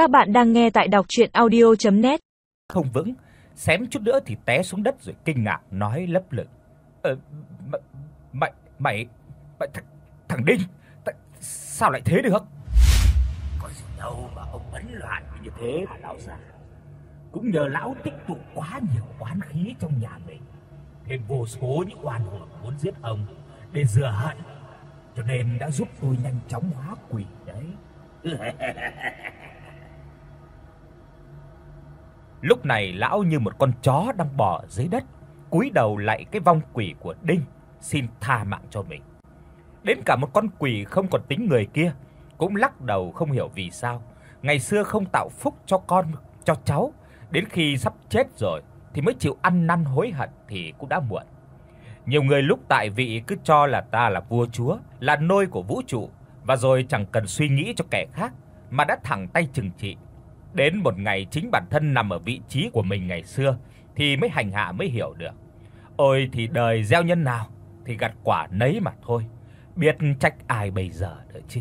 Các bạn đang nghe tại đọc audio net Không vững, xém chút nữa thì té xuống đất rồi kinh ngạc nói lấp lửng. "Ờ mày mày mày, mày thằng, thằng Đinh, tại sao lại thế được?" Có gì đâu mà ông bấn loạn như thế hả lão già? Cũng nhờ lão tích tụ quá nhiều oán khí trong nhà mình, thêm vô số những oan hồn muốn giết ông để rửa hận, cho nên đã giúp tôi nhanh chóng hóa quỷ đấy. Lúc này lão như một con chó đang bò dưới đất, cúi đầu lạy cái vong quỷ của Đinh, xin tha mạng cho mình. Đến cả một con quỷ không còn tính người kia cũng lắc đầu không hiểu vì sao, ngày xưa không tạo phúc cho con cho cháu, đến khi sắp chết rồi thì mới chịu ăn năn hối hận thì cũng đã muộn. Nhiều người lúc tại vị cứ cho là ta là vua chúa, là nôi của vũ trụ và rồi chẳng cần suy nghĩ cho kẻ khác mà đã thẳng tay trừng trị. Đến một ngày chính bản thân nằm ở vị trí của mình ngày xưa thì mới hành hạ mới hiểu được. Ôi thì đời gieo nhân nào thì gặt quả nấy mà thôi, biết trách ai bây giờ nữa chứ.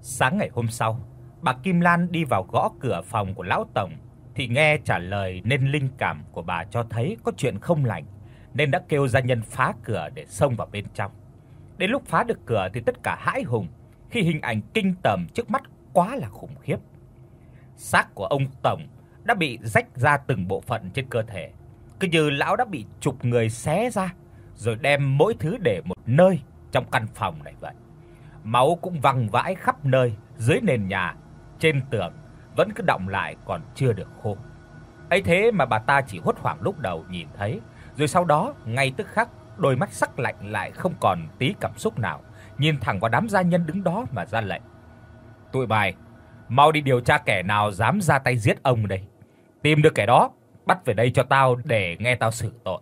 Sáng ngày hôm sau, bà Kim Lan đi vào gõ cửa phòng của lão tổng thì nghe trả lời nên linh cảm của bà cho thấy có chuyện không lành nên đã kêu gia nhân phá cửa để xông vào bên trong. Đến lúc phá được cửa thì tất cả hãi hùng khi hình ảnh kinh tởm trước mắt quá là khủng khiếp. Xác của ông tổng đã bị rách ra từng bộ phận trên cơ thể, cứ như lão đã bị chục người xé ra rồi đem mỗi thứ để một nơi trong căn phòng này vậy. Máu cũng văng vãi khắp nơi, dưới nền nhà, trên tường vẫn cứ đọng lại còn chưa được khô. Ấy thế mà bà ta chỉ hốt hoảng lúc đầu nhìn thấy, rồi sau đó ngay tức khắc đôi mắt sắc lạnh lại không còn tí cảm xúc nào, nhìn thẳng vào đám gia nhân đứng đó mà ra lệnh. "Tụi mày, mau đi điều tra kẻ nào dám ra tay giết ông đây. Tìm được kẻ đó, bắt về đây cho tao để nghe tao xử tội."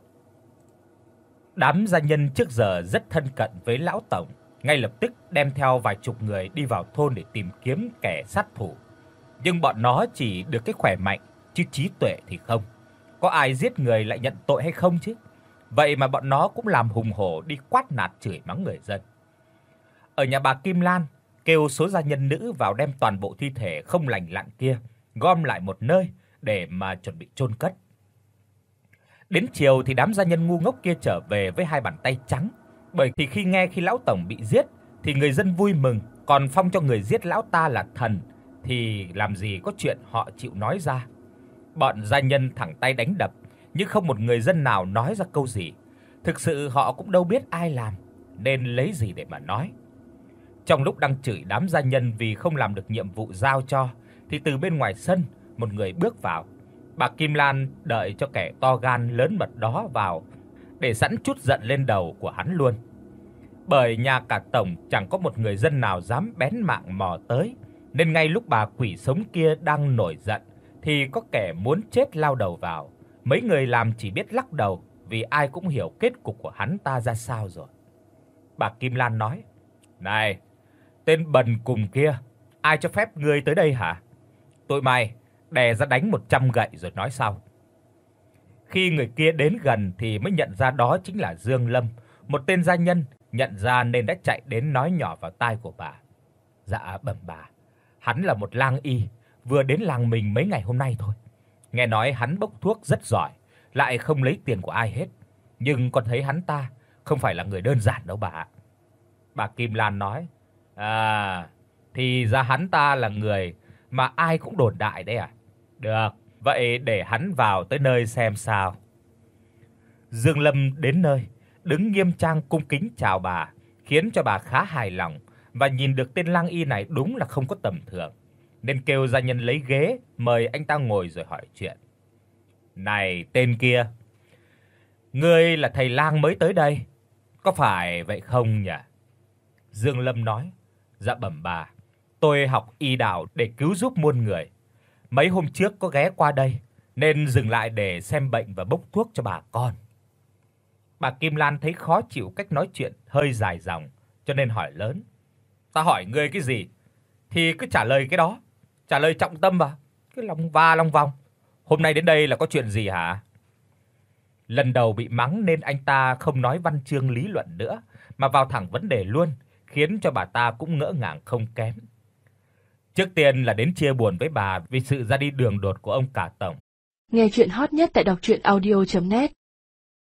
Đám gia nhân trước giờ rất thân cận với lão tổng, ngay lập tức đem theo vài chục người đi vào thôn để tìm kiếm kẻ sát thủ. Nhưng bọn nó chỉ được cái khỏe mạnh, chứ trí tuệ thì không. Có ai giết người lại nhận tội hay không chứ? Vậy mà bọn nó cũng làm hùng hổ đi quát nạt chửi mắng người dân. Ở nhà bà Kim Lan, kêu số gia nhân nữ vào đem toàn bộ thi thể không lành lặn kia gom lại một nơi để mà chuẩn bị chôn cất. Đến chiều thì đám gia nhân ngu ngốc kia trở về với hai bàn tay trắng, bởi thì khi nghe khi lão tổng bị giết thì người dân vui mừng, còn phong cho người giết lão ta là thần thì làm gì có chuyện họ chịu nói ra. Bọn gia nhân thẳng tay đánh đập, nhưng không một người dân nào nói ra câu gì. Thực sự họ cũng đâu biết ai làm, nên lấy gì để mà nói. Trong lúc đang chửi đám gia nhân vì không làm được nhiệm vụ giao cho, thì từ bên ngoài sân, một người bước vào. Bà Kim Lan đợi cho kẻ to gan lớn mật đó vào để sẵn chút giận lên đầu của hắn luôn. Bởi nhà cả tổng chẳng có một người dân nào dám bén mạng mò tới, nên ngay lúc bà quỷ sống kia đang nổi giận thì có kẻ muốn chết lao đầu vào. Mấy người làm chỉ biết lắc đầu vì ai cũng hiểu kết cục của hắn ta ra sao rồi. Bà Kim Lan nói: "Này, tên bần cùng kia, ai cho phép ngươi tới đây hả? Tụi mày đè ra đánh 100 gậy rồi nói sau." Khi người kia đến gần thì mới nhận ra đó chính là Dương Lâm, một tên gia nhân, nhận ra nên đã chạy đến nói nhỏ vào tai của bà. "Dạ bẩm bà, hắn là một lang y, vừa đến làng mình mấy ngày hôm nay thôi. Nghe nói hắn bốc thuốc rất giỏi, lại không lấy tiền của ai hết, nhưng con thấy hắn ta không phải là người đơn giản đâu bà." Bà Kim Lan nói: "À, thì ra hắn ta là người mà ai cũng đồn đại đấy à? Được, vậy để hắn vào tới nơi xem sao." Dương Lâm đến nơi, đứng nghiêm trang cung kính chào bà, khiến cho bà khá hài lòng và nhìn được tên lang y này đúng là không có tầm thường, nên kêu gia nhân lấy ghế mời anh ta ngồi rồi hỏi chuyện. "Này tên kia, ngươi là thầy lang mới tới đây, có phải vậy không nhỉ?" Dương Lâm nói: "Dạ bẩm bà, tôi học y đạo để cứu giúp muôn người. Mấy hôm trước có ghé qua đây nên dừng lại để xem bệnh và bốc thuốc cho bà con." Bà Kim Lan thấy khó chịu cách nói chuyện hơi dài dòng, cho nên hỏi lớn: "Ta hỏi ngươi cái gì thì cứ trả lời cái đó, trả lời trọng tâm mà, cứ lòng va lòng vòng. Hôm nay đến đây là có chuyện gì hả?" Lần đầu bị mắng nên anh ta không nói văn chương lý luận nữa, mà vào thẳng vấn đề luôn, khiến cho bà ta cũng ngỡ ngàng không kém. Trước tiên là đến chia buồn với bà vì sự ra đi đường đột của ông cả tổng. Nghe truyện hot nhất tại doctruyenaudio.net